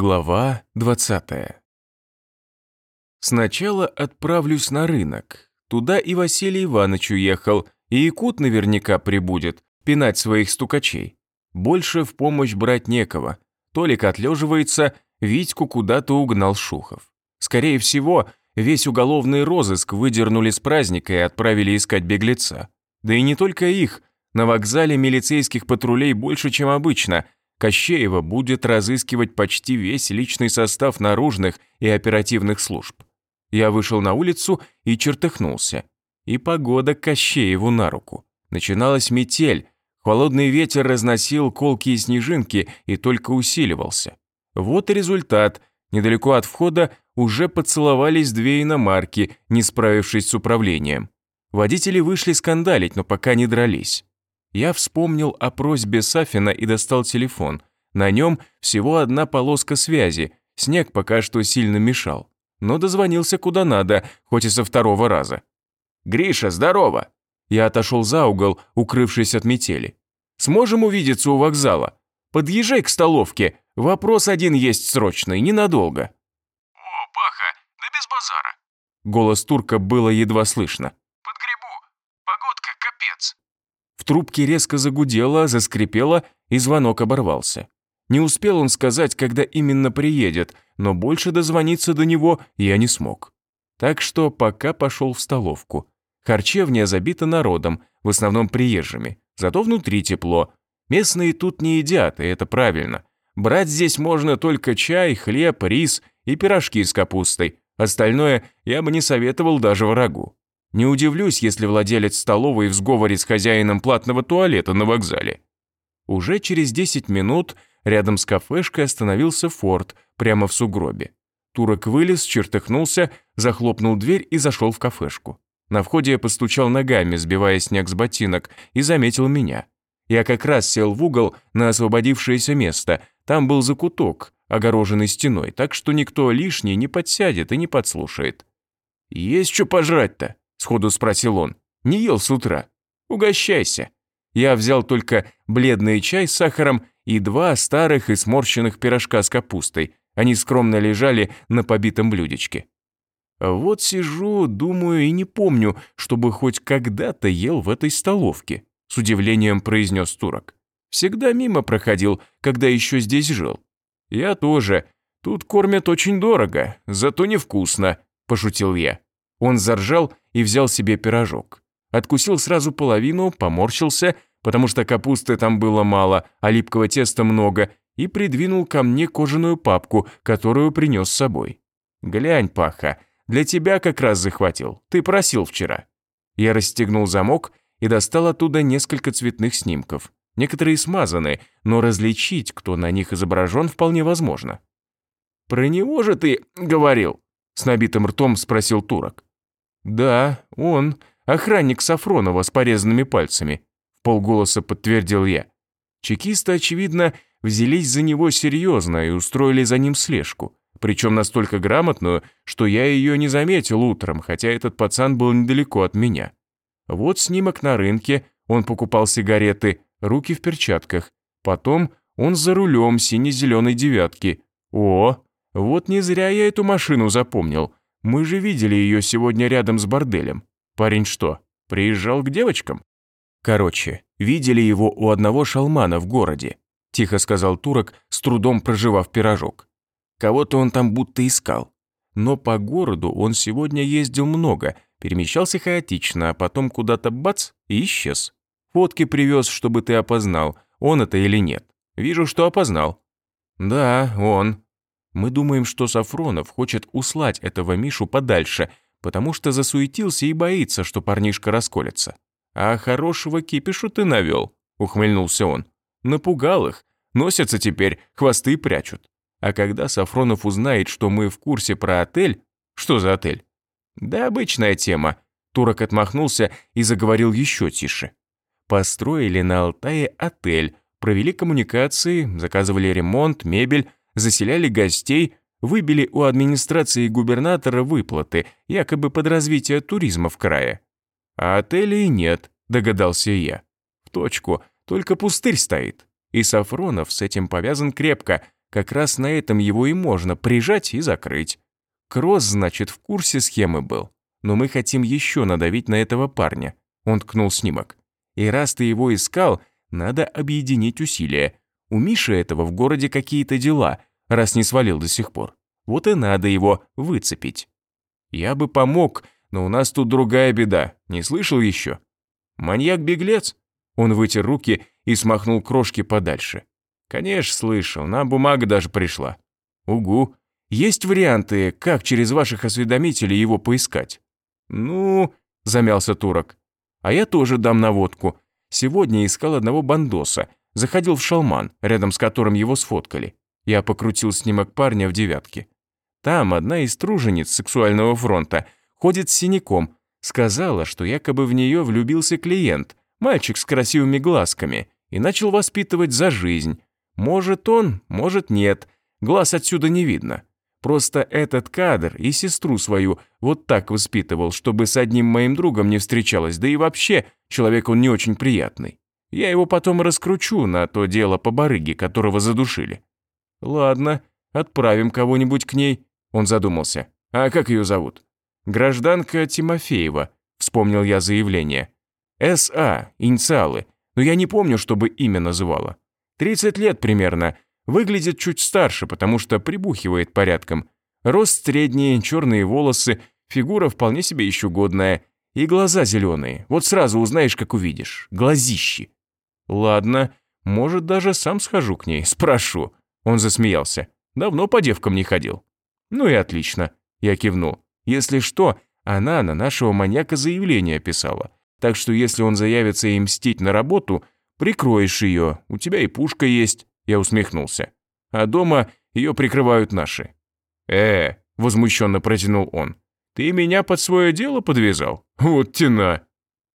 Глава 20. Сначала отправлюсь на рынок. Туда и Василий Иванович уехал, и Якут наверняка прибудет, пинать своих стукачей. Больше в помощь брать некого. Толик отлеживается, Витьку куда-то угнал Шухов. Скорее всего, весь уголовный розыск выдернули с праздника и отправили искать беглеца. Да и не только их. На вокзале милицейских патрулей больше, чем обычно – Кощеева будет разыскивать почти весь личный состав наружных и оперативных служб. Я вышел на улицу и чертыхнулся. И погода Кощееву на руку. Начиналась метель, холодный ветер разносил колкие снежинки и только усиливался. Вот и результат. Недалеко от входа уже поцеловались две иномарки, не справившись с управлением. Водители вышли скандалить, но пока не дрались. Я вспомнил о просьбе Сафина и достал телефон. На нем всего одна полоска связи, снег пока что сильно мешал. Но дозвонился куда надо, хоть и со второго раза. «Гриша, здорово!» Я отошел за угол, укрывшись от метели. «Сможем увидеться у вокзала? Подъезжай к столовке, вопрос один есть срочный, ненадолго». «О, Паха, да без базара!» Голос турка было едва слышно. Трубке резко загудело, заскрипело, и звонок оборвался. Не успел он сказать, когда именно приедет, но больше дозвониться до него я не смог. Так что пока пошел в столовку. Харчевня забита народом, в основном приезжими, зато внутри тепло. Местные тут не едят, и это правильно. Брать здесь можно только чай, хлеб, рис и пирожки с капустой. Остальное я бы не советовал даже врагу. Не удивлюсь, если владелец столовой в сговоре с хозяином платного туалета на вокзале. Уже через 10 минут рядом с кафешкой остановился форт прямо в сугробе. Турок вылез, чертыхнулся, захлопнул дверь и зашел в кафешку. На входе я постучал ногами, сбивая снег с ботинок, и заметил меня. Я как раз сел в угол на освободившееся место, там был закуток, огороженный стеной, так что никто лишний не подсядет и не подслушает. «Есть что пожрать-то?» Сходу спросил он. «Не ел с утра? Угощайся». Я взял только бледный чай с сахаром и два старых и сморщенных пирожка с капустой. Они скромно лежали на побитом блюдечке. Вот сижу, думаю и не помню, чтобы хоть когда-то ел в этой столовке, с удивлением произнес турок. Всегда мимо проходил, когда еще здесь жил. Я тоже. Тут кормят очень дорого, зато невкусно, пошутил я. Он заржал и взял себе пирожок. Откусил сразу половину, поморщился, потому что капусты там было мало, а липкого теста много, и придвинул ко мне кожаную папку, которую принес с собой. «Глянь, Паха, для тебя как раз захватил, ты просил вчера». Я расстегнул замок и достал оттуда несколько цветных снимков. Некоторые смазаны, но различить, кто на них изображен, вполне возможно. «Про него же ты говорил?» С набитым ртом спросил турок. «Да, он, охранник Сафронова с порезанными пальцами», – полголоса подтвердил я. Чекисты, очевидно, взялись за него серьезно и устроили за ним слежку, причем настолько грамотную, что я ее не заметил утром, хотя этот пацан был недалеко от меня. Вот снимок на рынке, он покупал сигареты, руки в перчатках. Потом он за рулем сине-зеленой девятки. О, вот не зря я эту машину запомнил. Мы же видели ее сегодня рядом с борделем. Парень что, приезжал к девочкам? Короче, видели его у одного шалмана в городе, тихо сказал турок, с трудом проживав пирожок. Кого-то он там будто искал. Но по городу он сегодня ездил много, перемещался хаотично, а потом куда-то бац и исчез. Фотки привез, чтобы ты опознал, он это или нет. Вижу, что опознал. Да, он, мы думаем, что Сафронов хочет услать этого Мишу подальше, потому что засуетился и боится, что парнишка расколется. А хорошего кипишу ты навел, ухмыльнулся он. Напугал их, носятся теперь, хвосты прячут. А когда Сафронов узнает, что мы в курсе про отель... Что за отель? Да обычная тема. Турок отмахнулся и заговорил еще тише. Построили на Алтае отель, провели коммуникации, заказывали ремонт, мебель, заселяли гостей, выбили у администрации губернатора выплаты, якобы под развитие туризма в крае. А отелей нет, догадался я. В точку, только пустырь стоит. И Сафронов с этим повязан крепко, Как раз на этом его и можно прижать и закрыть. Кросс, значит, в курсе схемы был. Но мы хотим еще надавить на этого парня. Он ткнул снимок. И раз ты его искал, надо объединить усилия. У Миши этого в городе какие-то дела, раз не свалил до сих пор. Вот и надо его выцепить. Я бы помог, но у нас тут другая беда. Не слышал еще? Маньяк-беглец? Он вытер руки и смахнул крошки подальше. Конечно, слышал, нам бумага даже пришла. Угу. Есть варианты, как через ваших осведомителей его поискать? Ну, замялся турок. А я тоже дам наводку. Сегодня искал одного бандоса. Заходил в шалман, рядом с которым его сфоткали. Я покрутил снимок парня в девятке. Там одна из тружениц сексуального фронта ходит с синяком. Сказала, что якобы в нее влюбился клиент, мальчик с красивыми глазками, и начал воспитывать за жизнь. Может он, может нет. Глаз отсюда не видно. Просто этот кадр и сестру свою вот так воспитывал, чтобы с одним моим другом не встречалась, да и вообще, человек он не очень приятный. Я его потом раскручу на то дело по барыге, которого задушили. Ладно, отправим кого-нибудь к ней. Он задумался. А как ее зовут? Гражданка Тимофеева, вспомнил я заявление. С.А., инициалы, но я не помню, чтобы имя называла. 30 лет примерно, Выглядит чуть старше, потому что прибухивает порядком. Рост средний, черные волосы, фигура вполне себе еще годная. И глаза зеленые. Вот сразу узнаешь, как увидишь. Глазищи. Ладно, может, даже сам схожу к ней, спрошу. Он засмеялся. Давно по девкам не ходил. Ну и отлично. Я кивнул. Если что, она на нашего маньяка заявление писала. Так что если он заявится и мстить на работу, прикроешь ее, у тебя и пушка есть. Я усмехнулся. А дома ее прикрывают наши. «Э, — возмущенно протянул он, — ты меня под свое дело подвязал? Вот тена!»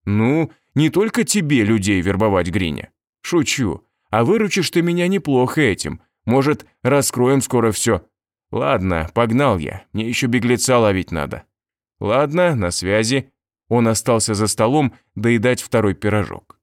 «Ну, не только тебе людей вербовать, Гриня. Шучу. А выручишь ты меня неплохо этим. Может, раскроем скоро все. Ладно, погнал я. Мне еще беглеца ловить надо. Ладно, на связи. Он остался за столом доедать второй пирожок.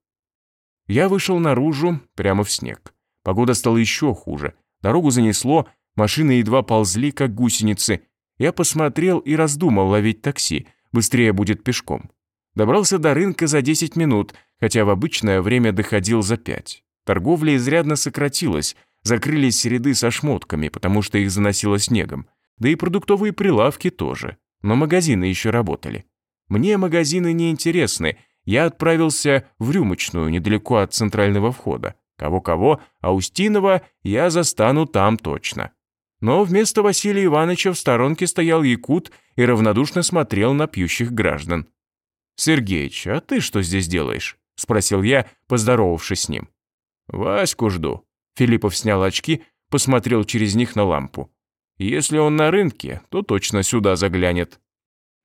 Я вышел наружу, прямо в снег. Погода стала еще хуже. Дорогу занесло, машины едва ползли, как гусеницы. Я посмотрел и раздумал ловить такси. Быстрее будет пешком. Добрался до рынка за 10 минут, хотя в обычное время доходил за 5. Торговля изрядно сократилась, закрылись ряды со шмотками, потому что их заносило снегом. Да и продуктовые прилавки тоже. Но магазины еще работали. Мне магазины не интересны. Я отправился в рюмочную, недалеко от центрального входа. Кого-кого, а Устинова я застану там точно. Но вместо Василия Ивановича в сторонке стоял якут и равнодушно смотрел на пьющих граждан. «Сергеич, а ты что здесь делаешь?» – спросил я, поздоровавшись с ним. «Ваську жду». Филиппов снял очки, посмотрел через них на лампу. «Если он на рынке, то точно сюда заглянет».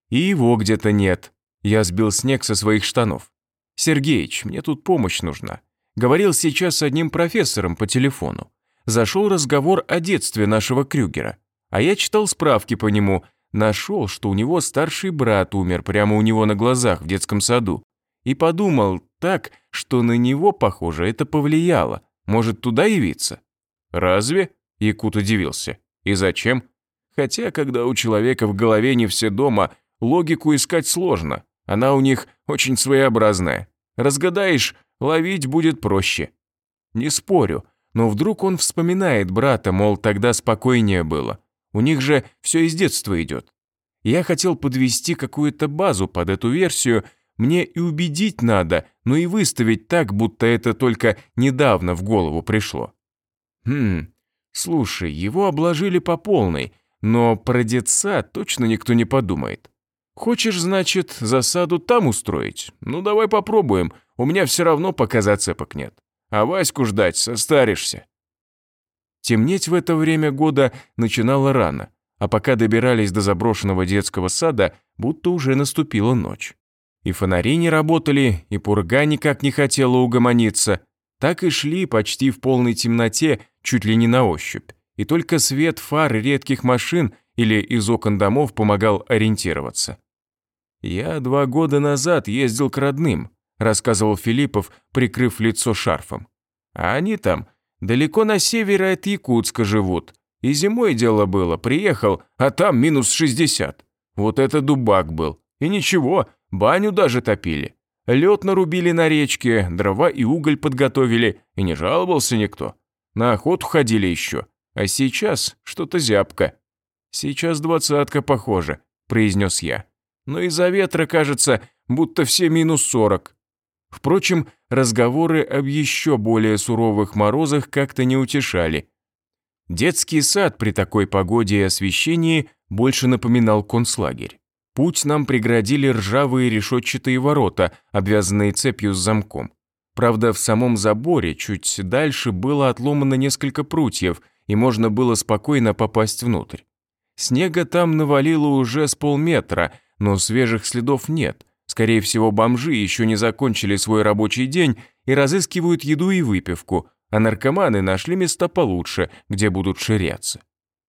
«И его где-то нет». Я сбил снег со своих штанов. «Сергеич, мне тут помощь нужна. Говорил сейчас с одним профессором по телефону. Зашел разговор о детстве нашего Крюгера. А я читал справки по нему, нашел, что у него старший брат умер прямо у него на глазах в детском саду. И подумал так, что на него, похоже, это повлияло. Может, туда явиться? Разве? Якут удивился. И зачем? Хотя, когда у человека в голове не все дома, логику искать сложно. Она у них очень своеобразная. Разгадаешь, ловить будет проще. Не спорю, но вдруг он вспоминает брата, мол, тогда спокойнее было. У них же все из детства идет. Я хотел подвести какую-то базу под эту версию, мне и убедить надо, но и выставить так, будто это только недавно в голову пришло. Хм, слушай, его обложили по полной, но про детца точно никто не подумает. Хочешь, значит, засаду там устроить? Ну, давай попробуем, у меня все равно пока зацепок нет. А Ваську ждать состаришься. Темнеть в это время года начинало рано, а пока добирались до заброшенного детского сада, будто уже наступила ночь. И фонари не работали, и пурга никак не хотела угомониться. Так и шли почти в полной темноте, чуть ли не на ощупь. И только свет фар редких машин или из окон домов помогал ориентироваться. Я два года назад ездил к родным, рассказывал Филиппов, прикрыв лицо шарфом. А они там Далеко на севере от Якутска живут. И зимой дело было, приехал, а там минус 60. Вот это дубак был. И ничего, баню даже топили. Лед нарубили на речке, дрова и уголь подготовили, и не жаловался никто. На охоту ходили еще. А сейчас что-то зябко. Сейчас двадцатка похоже, произнес я. Но из-за ветра, кажется, будто все минус сорок. Впрочем, разговоры об еще более суровых морозах как-то не утешали. Детский сад при такой погоде и освещении больше напоминал концлагерь. Путь нам преградили ржавые решетчатые ворота, обвязанные цепью с замком. Правда, в самом заборе чуть дальше было отломано несколько прутьев, и можно было спокойно попасть внутрь. Снега там навалило уже с полметра, но свежих следов нет. Скорее всего, бомжи еще не закончили свой рабочий день и разыскивают еду и выпивку, а наркоманы нашли места получше, где будут ширяться.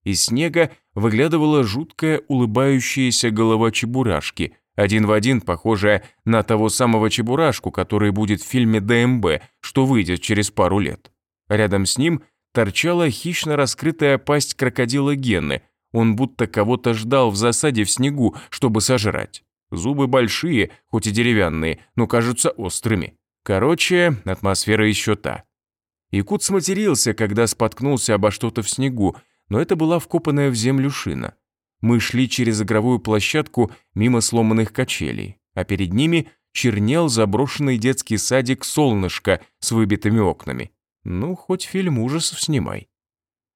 Из снега выглядывала жуткая улыбающаяся голова чебурашки, один в один похожая на того самого чебурашку, который будет в фильме ДМБ, что выйдет через пару лет. Рядом с ним торчала хищно раскрытая пасть крокодила Гены, он будто кого-то ждал в засаде в снегу, чтобы сожрать. Зубы большие, хоть и деревянные, но кажутся острыми. Короче, атмосфера еще та. Якут сматерился, когда споткнулся обо что-то в снегу, но это была вкопанная в землю шина. Мы шли через игровую площадку мимо сломанных качелей, а перед ними чернел заброшенный детский садик «Солнышко» с выбитыми окнами. Ну, хоть фильм ужасов снимай.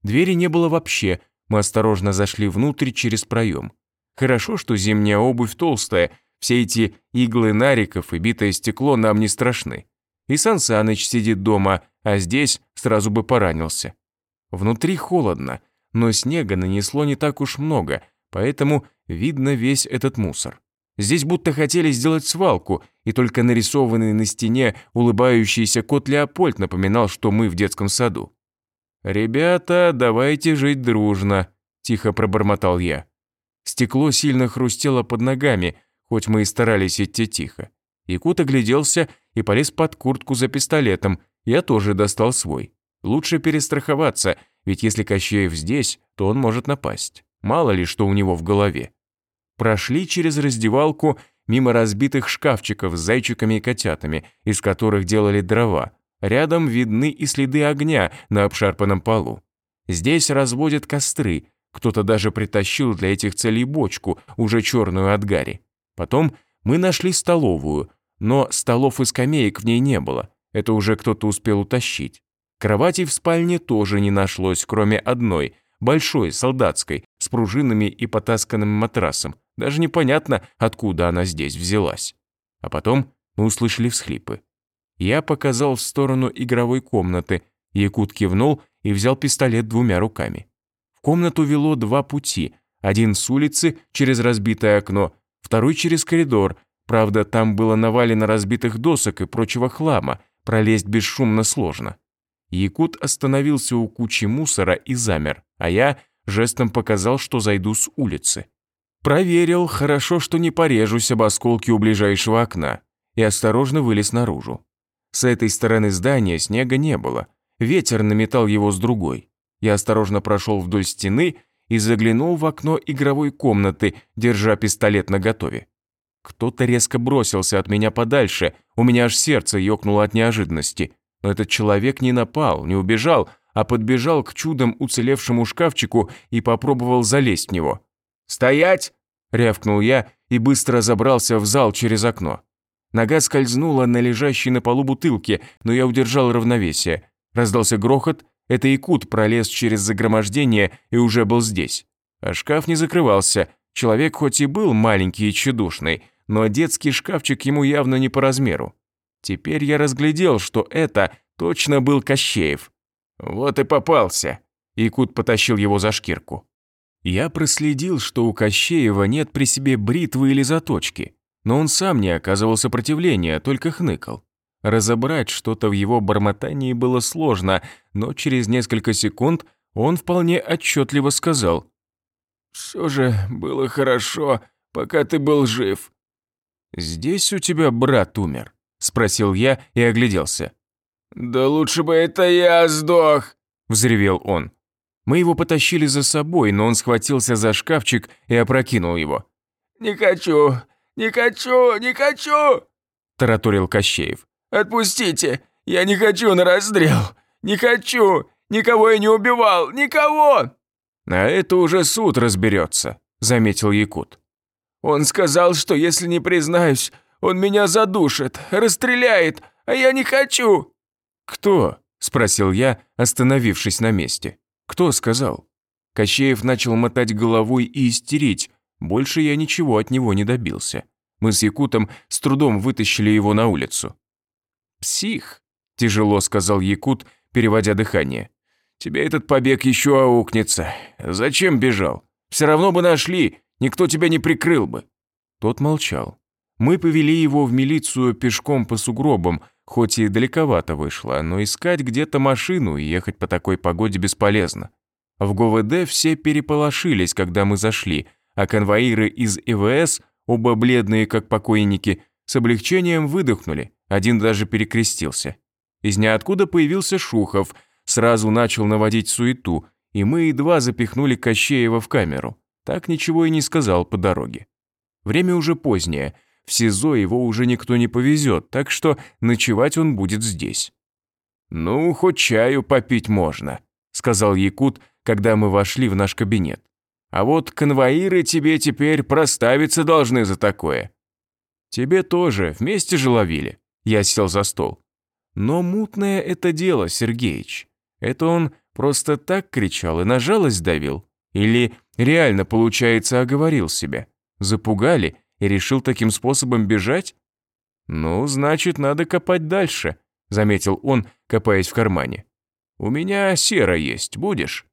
Двери не было вообще, мы осторожно зашли внутрь через проем. Хорошо, что зимняя обувь толстая, все эти иглы нариков и битое стекло нам не страшны. И Сан Саныч сидит дома, а здесь сразу бы поранился. Внутри холодно, но снега нанесло не так уж много, поэтому видно весь этот мусор. Здесь будто хотели сделать свалку, и только нарисованный на стене улыбающийся кот Леопольд напоминал, что мы в детском саду. «Ребята, давайте жить дружно», – тихо пробормотал я. Стекло сильно хрустело под ногами, хоть мы и старались идти тихо. Якут огляделся и полез под куртку за пистолетом, я тоже достал свой. Лучше перестраховаться, ведь если Кощеев здесь, то он может напасть. Мало ли, что у него в голове. Прошли через раздевалку мимо разбитых шкафчиков с зайчиками и котятами, из которых делали дрова. Рядом видны и следы огня на обшарпанном полу. Здесь разводят костры, кто-то даже притащил для этих целей бочку, уже черную от гари. Потом мы нашли столовую, но столов и скамеек в ней не было, это уже кто-то успел утащить. Кровати в спальне тоже не нашлось, кроме одной, большой, солдатской, с пружинами и потасканным матрасом. Даже непонятно, откуда она здесь взялась. А потом мы услышали всхлипы. Я показал в сторону игровой комнаты, Якут кивнул и взял пистолет двумя руками. В комнату вело два пути, один с улицы через разбитое окно, второй через коридор, правда, там было навалено разбитых досок и прочего хлама, пролезть бесшумно сложно. Якут остановился у кучи мусора и замер, а я жестом показал, что зайду с улицы. Проверил, хорошо, что не порежусь об осколки у ближайшего окна, и осторожно вылез наружу. С этой стороны здания снега не было, ветер наметал его с другой. Я осторожно прошел вдоль стены и заглянул в окно игровой комнаты, держа пистолет наготове. Кто-то резко бросился от меня подальше, у меня аж сердце ёкнуло от неожиданности. Но этот человек не напал, не убежал, а подбежал к чудом уцелевшему шкафчику и попробовал залезть в него. «Стоять!» – рявкнул я и быстро забрался в зал через окно. Нога скользнула на лежащей на полу бутылке, но я удержал равновесие. Раздался грохот, это Якут пролез через загромождение и уже был здесь. А шкаф не закрывался. Человек хоть и был маленький и тщедушный, но детский шкафчик ему явно не по размеру. Теперь я разглядел, что это точно был Кощеев. Вот и попался. Якут потащил его за шкирку. Я проследил, что у Кощеева нет при себе бритвы или заточки, но он сам не оказывал сопротивления, только хныкал. Разобрать что-то в его бормотании было сложно, но через несколько секунд он вполне отчетливо сказал. «Все же было хорошо, пока ты был жив». «Здесь у тебя брат умер?» – спросил я и огляделся. «Да лучше бы это я сдох!» – взревел он. Мы его потащили за собой, но он схватился за шкафчик и опрокинул его. «Не хочу! Не хочу! Не хочу!» – тараторил Кощеев. «Отпустите! Я не хочу на расстрел! Не хочу! Никого я не убивал! Никого!» «А это уже суд разберется», – заметил Якут. «Он сказал, что если не признаюсь, он меня задушит, расстреляет, а я не хочу!» «Кто?» – спросил я, остановившись на месте. «Кто сказал?» Кощеев начал мотать головой и истерить. Больше я ничего от него не добился. Мы с Якутом с трудом вытащили его на улицу. «Псих», – тяжело сказал Якут, переводя дыхание. «Тебе этот побег еще аукнется. Зачем бежал? Все равно бы нашли, никто тебя не прикрыл бы». Тот молчал. Мы повели его в милицию пешком по сугробам, хоть и далековато вышло, но искать где-то машину и ехать по такой погоде бесполезно. В ГУВД все переполошились, когда мы зашли, а конвоиры из ИВС, оба бледные как покойники, с облегчением выдохнули, один даже перекрестился. Из ниоткуда появился Шухов, сразу начал наводить суету, и мы едва запихнули Кощеева в камеру. Так ничего и не сказал по дороге. Время уже позднее – в СИЗО его уже никто не повезет, так что ночевать он будет здесь. «Ну, хоть чаю попить можно», — сказал Якут, когда мы вошли в наш кабинет. «А вот конвоиры тебе теперь проставиться должны за такое». «Тебе тоже, вместе же ловили», — я сел за стол. «Но мутное это дело, Сергеич. Это он просто так кричал и на жалость давил? Или реально, получается, оговорил себя? Запугали и решил таким способом бежать? Ну, значит, надо копать дальше, заметил он, копаясь в кармане. У меня сера есть, будешь?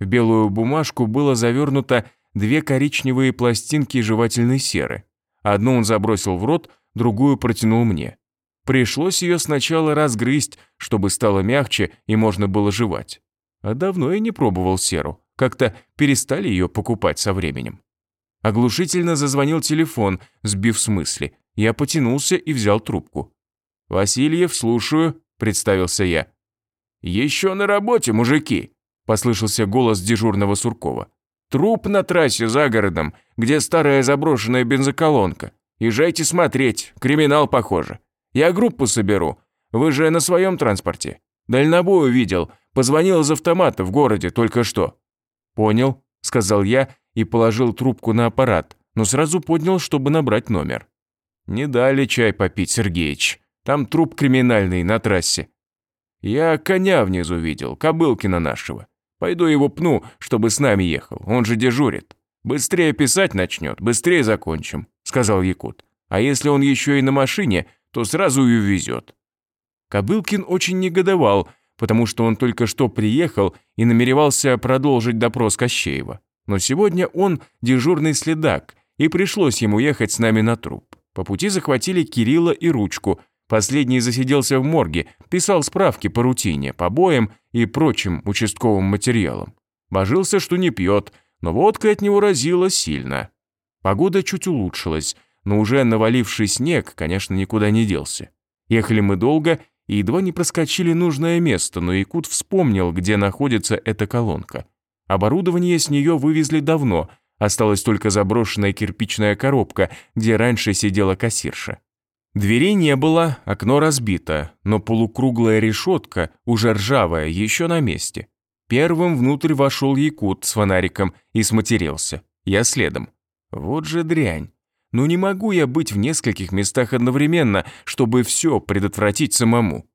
В белую бумажку было завернуто две коричневые пластинки жевательной серы. Одну он забросил в рот, другую протянул мне. Пришлось ее сначала разгрызть, чтобы стало мягче и можно было жевать. А давно я не пробовал серу, как-то перестали ее покупать со временем. Оглушительно зазвонил телефон, сбив с мысли. Я потянулся и взял трубку. «Васильев, слушаю», – представился я. «Еще на работе, мужики», – послышался голос дежурного Суркова. «Труп на трассе за городом, где старая заброшенная бензоколонка. Езжайте смотреть, криминал похоже. Я группу соберу. Вы же на своем транспорте. Дальнобой увидел, позвонил из автомата в городе только что». «Понял», – сказал я и положил трубку на аппарат, но сразу поднял, чтобы набрать номер. «Не дали чай попить, Сергеич. Там труп криминальный на трассе. Я коня внизу видел, Кобылкина нашего. Пойду его пну, чтобы с нами ехал, он же дежурит. Быстрее писать начнет, быстрее закончим», — сказал Якут. «А если он еще и на машине, то сразу и увезет». Кобылкин очень негодовал, потому что он только что приехал и намеревался продолжить допрос Кощеева. Но сегодня он дежурный следак, и пришлось ему ехать с нами на труп. По пути захватили Кирилла и ручку. Последний засиделся в морге, писал справки по рутине, побоям и прочим участковым материалам. Божился, что не пьет, но водка от него разила сильно. Погода чуть улучшилась, но уже наваливший снег, конечно, никуда не делся. Ехали мы долго и едва не проскочили нужное место, но Якут вспомнил, где находится эта колонка. Оборудование с нее вывезли давно, осталась только заброшенная кирпичная коробка, где раньше сидела кассирша. Дверей не было, окно разбито, но полукруглая решетка, уже ржавая, еще на месте. Первым внутрь вошел Якут с фонариком и сматерился. Я следом. Вот же дрянь. Ну не могу я быть в нескольких местах одновременно, чтобы все предотвратить самому.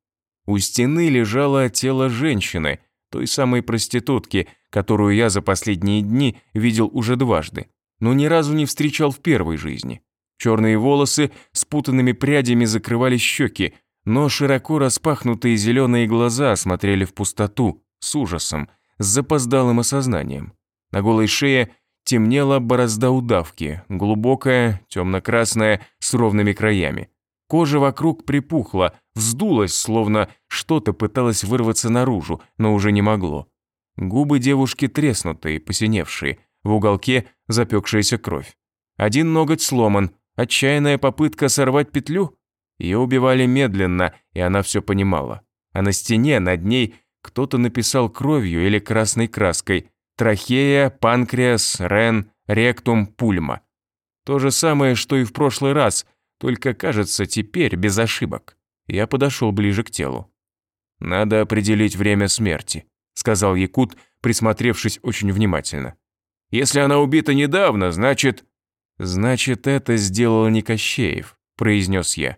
У стены лежало тело женщины, той самой проститутки, которую я за последние дни видел уже дважды, но ни разу не встречал в первой жизни. Черные волосы спутанными прядями закрывали щеки, но широко распахнутые зеленые глаза смотрели в пустоту, с ужасом, с запоздалым осознанием. На голой шее темнела борозда удавки, глубокая, темно-красная, с ровными краями. Кожа вокруг припухла, вздулась, словно что-то пыталось вырваться наружу, но уже не могло. Губы девушки треснутые, посиневшие, в уголке запекшаяся кровь. Один ноготь сломан, отчаянная попытка сорвать петлю. Ее убивали медленно, и она все понимала. а на стене над ней кто-то написал кровью или красной краской «Трахея, панкреас, рен, ректум, пульма». То же самое, что и в прошлый раз, только, кажется, теперь без ошибок. Я подошел ближе к телу. «Надо определить время смерти», — сказал Якут, присмотревшись очень внимательно. «Если она убита недавно, значит...» «Значит, это сделал не Кощеев», — произнес я.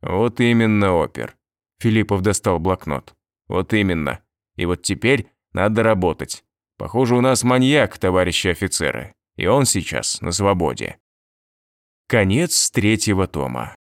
«Вот именно, опер». Филиппов достал блокнот. «Вот именно. И вот теперь надо работать. Похоже, у нас маньяк, товарищи офицеры, и он сейчас на свободе». Конец третьего тома.